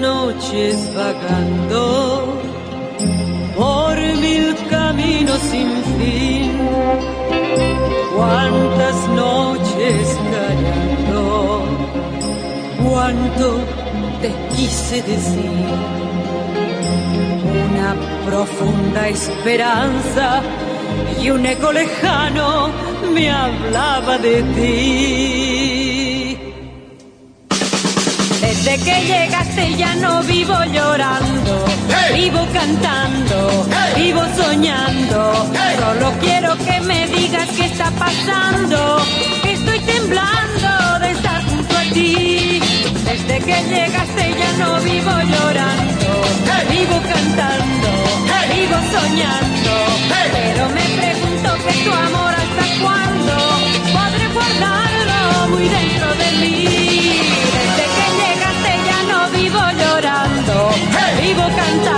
noches vagando por mil caminos sin fin. Cuántas noches callando, cuánto te quise decir. Una profunda esperanza y un eco lejano me hablaba de ti. Desde que llegaste ya no vivo llorando, vivo cantando, vivo soñando. Solo quiero que me digas qué está pasando, que estoy temblando de estar junto a ti. Desde que llegaste ya no vivo llorando, vivo cantando กับ